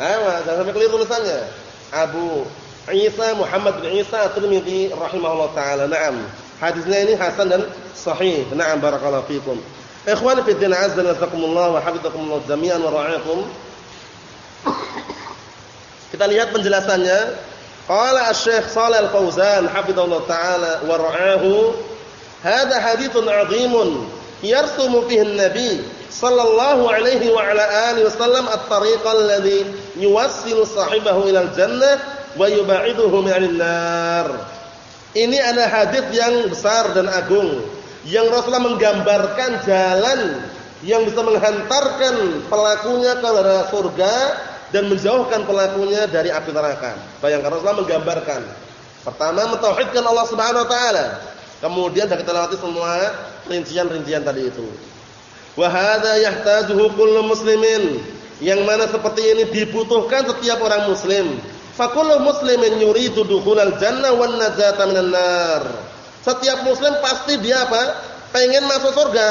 Ayo, jangan sampai keliru tulisannya. Abu Isa Muhammad bin Isa At-Tirmidzi rahimahullah taala. Naam. Hadisnya ini hasan dan sahih. Naam barakallahu fikum. Ikhwan fi din azza wa jazakumullah wa hafizakumullah jami'an wa ra'akum. Kita lihat penjelasannya. Qala Asy-Syaikh Shalal Al-Fauzan hafizallahu taala wa ra'ahu, "Hadza haditsun 'azimun yarsumu fihi an-nabi sallallahu alaihi wa ala alihi wasallam at-tariqa alladhi yuwassilu sahibahu ila al-jannah wa yub'iduhu 'anil nar." Ini ada hadis yang besar dan agung yang Rasulullah menggambarkan jalan yang bisa menghantarkan pelakunya ke surga dan menjauhkan pelakunya dari api neraka. Bayangkan Rasulullah menggambarkan. Pertama mentauhidkan Allah Subhanahu wa taala. Kemudian sudah kita lewati semua rincian-rincian tadi itu. Wa hadza yahtajuhu kullu muslimin. Yang mana seperti ini dibutuhkan setiap orang muslim. Fa kullu muslimin yuridu dukhulal jannah wan najata minan nar. Setiap muslim pasti dia apa? Pengen masuk surga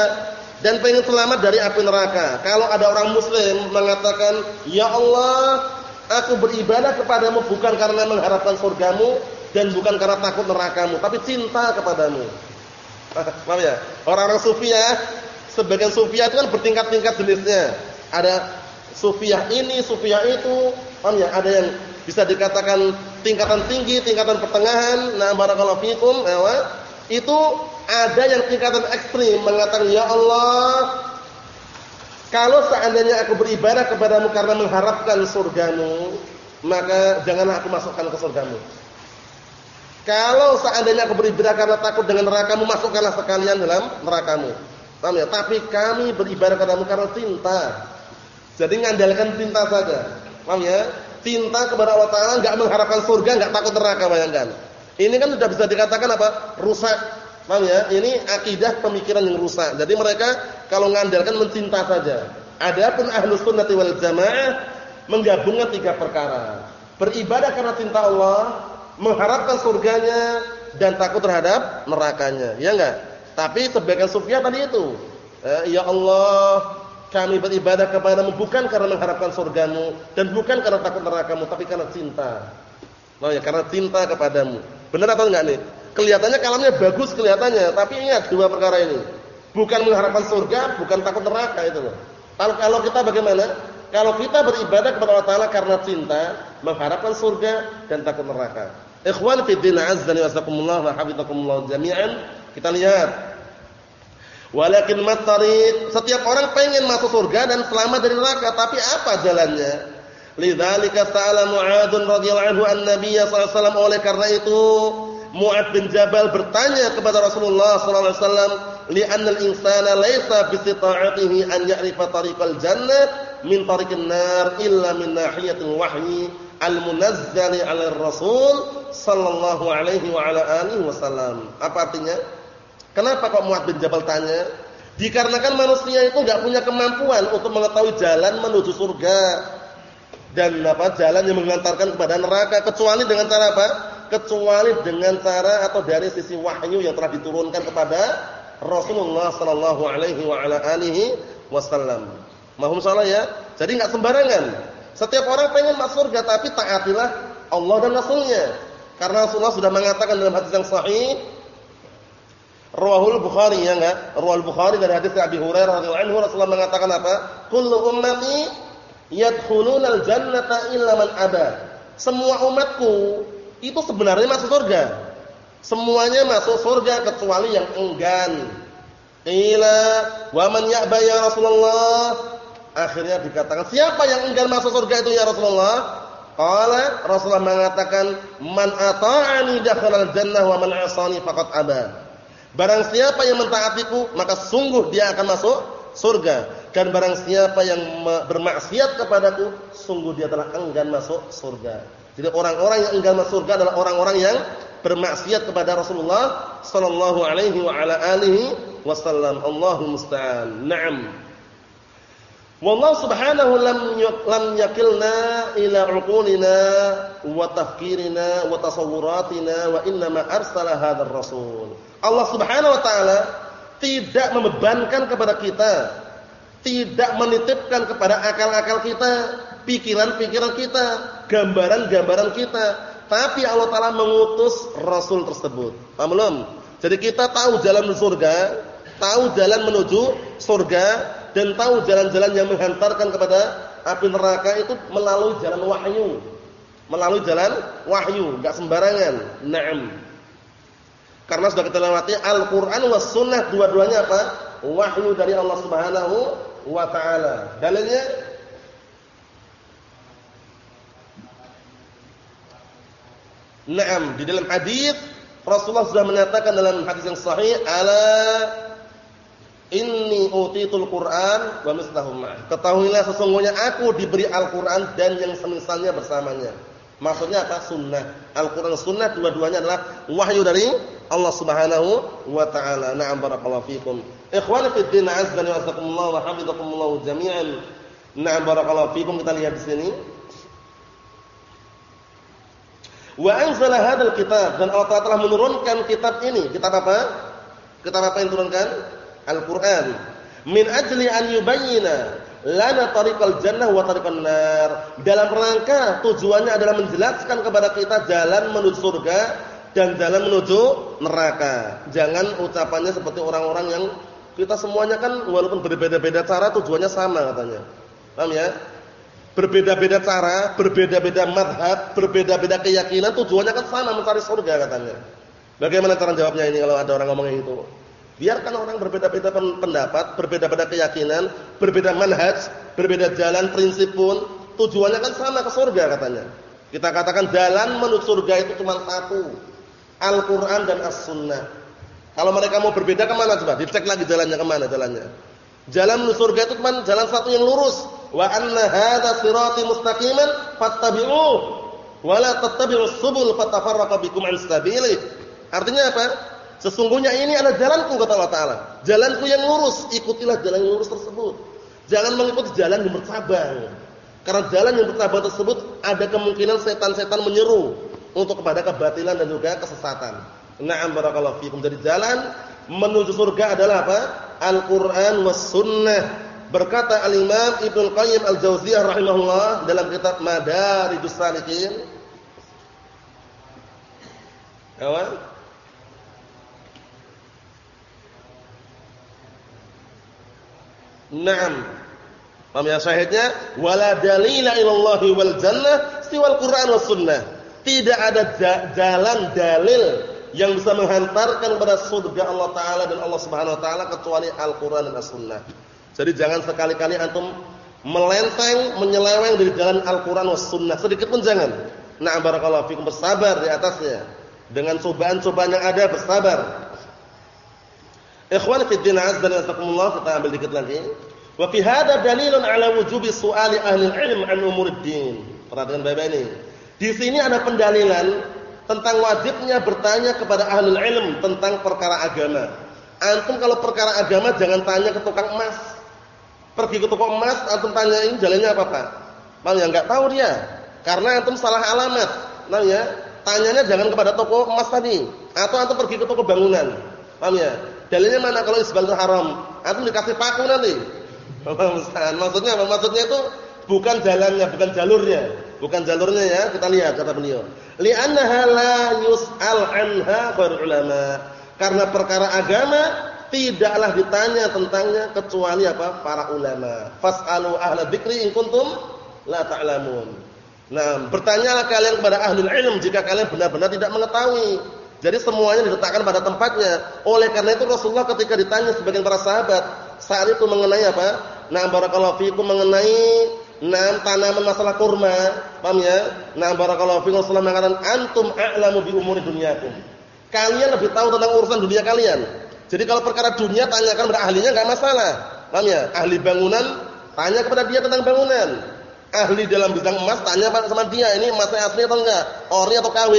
dan pengen selamat dari api neraka. Kalau ada orang muslim mengatakan, "Ya Allah, aku beribadah kepadamu bukan karena mengharapkan surgamu dan bukan karena takut nerakamu, tapi cinta kepadamu." [laughs] Paham ya? Orang-orang sufiah, sebagian sufiah itu kan bertingkat-tingkat jenisnya. Ada sufiah ini, sufiah itu, paham ya? Ada yang bisa dikatakan tingkatan tinggi, tingkatan pertengahan. Nah, barakallahu fikum, ya, itu ada yang tingkatan ekstrim mengatakan ya Allah kalau seandainya aku beribadah kepadamu karena mengharapkan surgamu maka janganlah aku masukkan ke surgamu. Kalau seandainya aku beribadah karena takut dengan nerakamu masukkanlah sekalian dalam nerakamu. Paham ya? Tapi kami beribadah kepadamu karena cinta. Jadi ngandalkan cinta saja. Paham ya? Cinta kepada Allah Taala enggak mengharapkan surga enggak takut neraka bayangkan. Ini kan sudah bisa dikatakan apa? Rusak Paham ya? Ini akidah pemikiran yang rusak. Jadi mereka kalau mengandalkan mencinta saja. Adapun ahlus sunnati wal jamaah menggabungkan tiga perkara. Beribadah karena cinta Allah, mengharapkan surganya dan takut terhadap nerakanya. Ya enggak? Tapi sebagian sufia tadi itu. Eh, ya Allah, kami beribadah kepadamu bukan karena mengharapkan surgamu dan bukan karena takut nerakamu, tapi karena cinta. Nah, ya karena cinta kepadamu. Benar atau enggak nih? Kelihatannya kalamnya bagus kelihatannya, tapi ingat dua perkara ini. Bukan mengharapkan surga, bukan takut neraka itu loh. Kalau kalau kita bagaimana? Kalau kita beribadah kepada Allah Taala karena cinta, mengharapkan surga dan takut neraka. Ikhwan fi din azza wa jazakumullah wa hafizakumullah jami'an. Kita lihat. Walakin matariq, setiap orang pengen masuk surga dan selamat dari neraka, tapi apa jalannya? Lidzalika ta'ala Mu'adz radhiyallahu anhu an-nabiy sallallahu alaihi wasallam oleh karena itu Mu'ad bin Jabal bertanya kepada Rasulullah sallallahu alaihi wasallam, "Li'anna al-insana laisa bi sita'atihi an ya'rifa tariqal jannah min tariqin nar illa min nahiyatil wahyi al-munazzali 'ala rasul sallallahu alaihi wa ala alihi wasallam." Apa artinya? Kenapa kok Mu'ad bin Jabal tanya? Dikarenakan manusia itu enggak punya kemampuan untuk mengetahui jalan menuju surga dan apa jalan yang mengantarkan kepada neraka kecuali dengan cara apa? Kecuali dengan cara atau dari sisi wahyu yang telah diturunkan kepada Rasulullah sallallahu alaihi wa ala alihi wasallam. Mahum salah ya? Jadi enggak sembarangan. Setiap orang pengen masuk surga tapi taatilah Allah dan Rasulnya. Karena Rasulullah sudah mengatakan dalam hadis yang sahih Rawahul Bukhari ya enggak? Rawahul Bukhari dari hadis Abi Hurairah radhiyallahu anhu Rasulullah mengatakan apa? Kullu ummati yadkhulunal jannata illa man aba. Semua umatku itu sebenarnya masuk surga. Semuanya masuk surga kecuali yang enggan. Ila wa man ya'ba ya Rasulullah? Akhirnya dikatakan, siapa yang enggan masuk surga itu ya Rasulullah? Qala Rasulullah mengatakan, "Man ata'ani dakhala jannah wa man 'asani faqad aba." Barang siapa yang mentaatiku, maka sungguh dia akan masuk surga. Dan barang siapa yang bermaksiat kepadaku, sungguh dia telah enggan masuk surga. Jadi orang-orang yang enggan masuk surga adalah orang-orang yang bermaksiat kepada Rasulullah sallallahu alaihi wa ala alihi wasallam. Allahu musta'an. Naam. Wallahu subhanahu lam lam yakilna ila uqulina wa tafkirina wa tasawwuratina wa innama arsala hadzal rasul. Allah Subhanahu wa taala tidak membebankan kepada kita, tidak menitipkan kepada akal-akal kita, pikiran-pikiran kita, gambaran-gambaran kita. Tapi Allah Taala mengutus Rasul tersebut. Paham belum? Jadi kita tahu jalan surga, tahu jalan menuju surga, dan tahu jalan-jalan yang menghantarkan kepada api neraka itu melalui jalan wahyu. melalui jalan wahyu, enggak sembarangan. Naam. Karena sudah kita lewati Al-Qur'an was sunnah dua-duanya apa? Wahyu dari Allah Subhanahu wa taala. Dalilnya Naam, di dalam hadis Rasulullah sudah menyatakan dalam hadis yang sahih, "Ala inni utitul Qur'an wa mislahu Ketahuilah sesungguhnya aku diberi Al-Qur'an dan yang semisalnya bersamanya. Maksudnya apa? Sunnah. Al-Qur'an sunnah dua-duanya adalah wahyu dari Allah Subhanahu wa taala. Na'am barakallahu fikum. Ikhwani fi din azza wa jazakumullah wa hafizakumullah jami'an. Na'am barakallahu fikum kita lihat di sini. Wa anzala hadzal kitab dan Allah telah menurunkan kitab ini. Kitab apa? Kitab apa yang turunkan? Al-Qur'an. Min ajli an yubayyana lana tariqal jannah wa tariqan nar. Dalam rangka tujuannya adalah menjelaskan kepada kita jalan menuju surga dan jalan menuju neraka. Jangan ucapannya seperti orang-orang yang kita semuanya kan walaupun berbeda-beda cara tujuannya sama katanya. Paham ya? Berbeda-beda cara, berbeda-beda madhab, berbeda-beda keyakinan tujuannya kan sama mencari surga katanya. Bagaimana cara jawabnya ini kalau ada orang ngomong itu? Biarkan orang berbeda-beda pendapat, berbeda-beda keyakinan, berbeda manhaj, berbeda jalan, prinsip pun tujuannya kan sama ke surga katanya. Kita katakan jalan menuju surga itu cuma satu. Al-Qur'an dan As-Sunnah. Kalau mereka mau berbeda ke mana coba? Dicek lagi jalannya ke mana jalannya. Jalan menuju surga itu cuma jalan satu yang lurus. Wa anna hadza sirati mustaqiman fattabi'uh wa la tattabi'us subul fatafarraqa bikum an sabilih. Artinya apa? Sesungguhnya ini adalah jalanku kata Allah Taala. Jalanku yang lurus, ikutilah jalan yang lurus tersebut. Jangan mengikuti jalan yang bercabang. Karena jalan yang bercabang tersebut ada kemungkinan setan-setan menyeru untuk kepada kebatilan dan juga kesesatan. Na'am barakallahu fikum. Jadi jalan menuju surga adalah apa? Al-Qur'an was sunnah. Berkata Al-Imam Ibnu Qayyim Al-Jauziyah rahimahullah dalam kitab Madarijus Salikin. Awal Naam. Paham ya syahidnya? Wala dalila ilallahi wal jannah siwal Qur'an was sunnah. Tidak ada jalan dalil yang bisa menghantarkan kepada surga Allah taala dan Allah Subhanahu wa taala kecuali Al-Qur'an dan As-Sunnah. Jadi jangan sekali-kali antum melenteng, menyeleweng dari jalan Al-Qur'an was sunnah. Sedikit pun jangan. Nah, barakallahu fikum bersabar di atasnya. Dengan cobaan-cobaan yang ada bersabar. Ikhwan fi din azza wa jalla kita ambil dikit lagi. Wa fi hadha dalilun ala wujubi su'ali ahli ilm an din. Perhatikan Bapak ini. Di sini ada pendalilan tentang wajibnya bertanya kepada ahli ilm tentang perkara agama. Antum kalau perkara agama jangan tanya ke tukang emas. Pergi ke tukang emas antum tanyain jalannya apa, Pak? Bang ya enggak tahu dia. Karena antum salah alamat. Nah ya, tanyanya jangan kepada toko emas tadi atau antum pergi ke toko bangunan. Paham ya? Dalilnya mana kalau isbal haram? Antum dikasih paku nanti. [laughs] Maksudnya apa? Maksudnya itu bukan jalannya, bukan jalurnya. Bukan jalurnya ya, kita lihat kata beliau. Li'annaha la yus'al anha ulama. Karena perkara agama tidaklah ditanya tentangnya kecuali apa? Para ulama. Fas'alu ahla dzikri in kuntum la ta'lamun. Nah, bertanyalah kalian kepada ahlul ilm jika kalian benar-benar tidak mengetahui. Jadi semuanya diletakkan pada tempatnya. Oleh karena itu Rasulullah ketika ditanya sebagian para sahabat saat itu mengenai apa? Nah, barakallahu fikum mengenai nah tanaman masalah kurma, paham ya? Nah, barakallahu fikum Rasulullah mengatakan antum a'lamu bi umuri dunyakum. Kalian lebih tahu tentang urusan dunia kalian. Jadi kalau perkara dunia tanyakan kepada ahlinya enggak masalah. Paham ya? Ahli bangunan tanya kepada dia tentang bangunan. Ahli dalam bidang emas tanya sama dia ini emasnya asli atau enggak? Ori atau KW?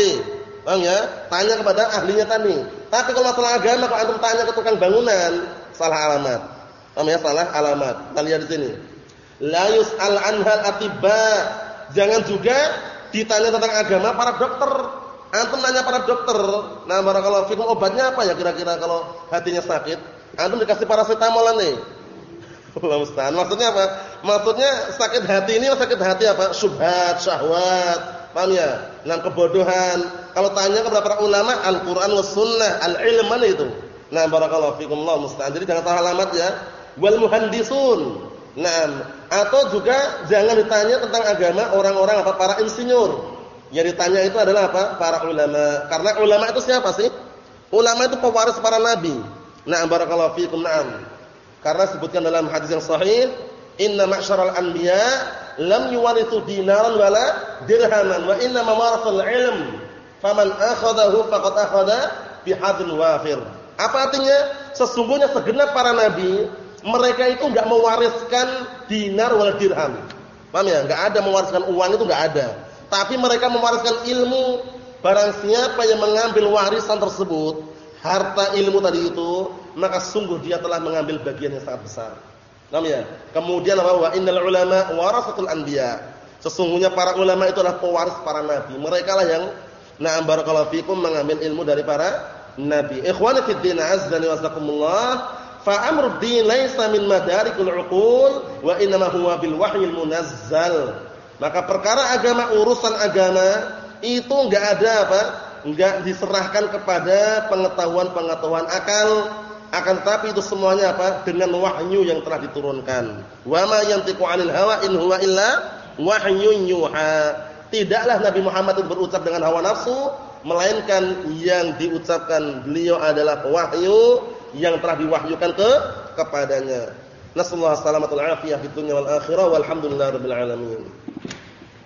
Paham ya? Tanya kepada ahlinya tadi. Tapi kalau masalah agama kalau antum tanya ke tukang bangunan, salah alamat. Paham ya? Salah alamat. Kita lihat di sini. La yus'al anhal atibba. Jangan juga ditanya tentang agama para dokter. Antum nanya para dokter, nah barakallahu fikum obatnya apa ya kira-kira kalau hatinya sakit? Antum dikasih paracetamol nih. [laughs] Allah. Maksudnya apa? Maksudnya sakit hati ini sakit hati apa? Subhat, syahwat, Paham ya? Nah, kebodohan. Kalau tanya kepada para ulama, Al-Qur'an was sunnah, al-ilm mana itu? Nah, barakallahu fikum Allah musta'an. Jadi jangan salah alamat ya. Wal muhandisun. Nah, atau juga jangan ditanya tentang agama orang-orang apa para insinyur. Yang ditanya itu adalah apa? Para ulama. Karena ulama itu siapa sih? Ulama itu pewaris para nabi. Na'am barakallahu fiikum na'am. Karena sebutkan dalam hadis yang sahih, inna ma'syaral anbiya lam yuwarithu dinaran wala dirhaman wa inna mawarathul ilm. Faman akhadahu faqad akhadha bihadin wafir. Apa artinya? Sesungguhnya segenap para nabi, mereka itu enggak mewariskan dinar wal dirham. Paham ya? Enggak ada mewariskan uang itu enggak ada tapi mereka mewariskan ilmu. Barang siapa yang mengambil warisan tersebut, harta ilmu tadi itu, maka sungguh dia telah mengambil bagian yang sangat besar. Paham ya? Kemudian apa? Wa innal ulama warasatul anbiya. Sesungguhnya para ulama itu adalah pewaris para nabi. Mereka lah yang na'am barakallahu fikum mengambil ilmu dari para nabi. Ikhwani fid din azza wa jazakumullah. Fa amru din laisa min madarikul uqul wa inma huwa bil wahyil munazzal. Maka perkara agama, urusan agama itu enggak ada apa? Enggak diserahkan kepada pengetahuan-pengetahuan akal, akan tapi itu semuanya apa? Dengan wahyu yang telah diturunkan. Wa ma yantiqu 'anil hawa in huwa illa wahyun yuha. Tidaklah Nabi Muhammad itu berucap dengan hawa nafsu, melainkan yang diucapkan beliau adalah wahyu yang telah diwahyukan ke kepadanya. Nasallahu alaihi afiyah fid wal akhirah walhamdulillahirabbil alamin.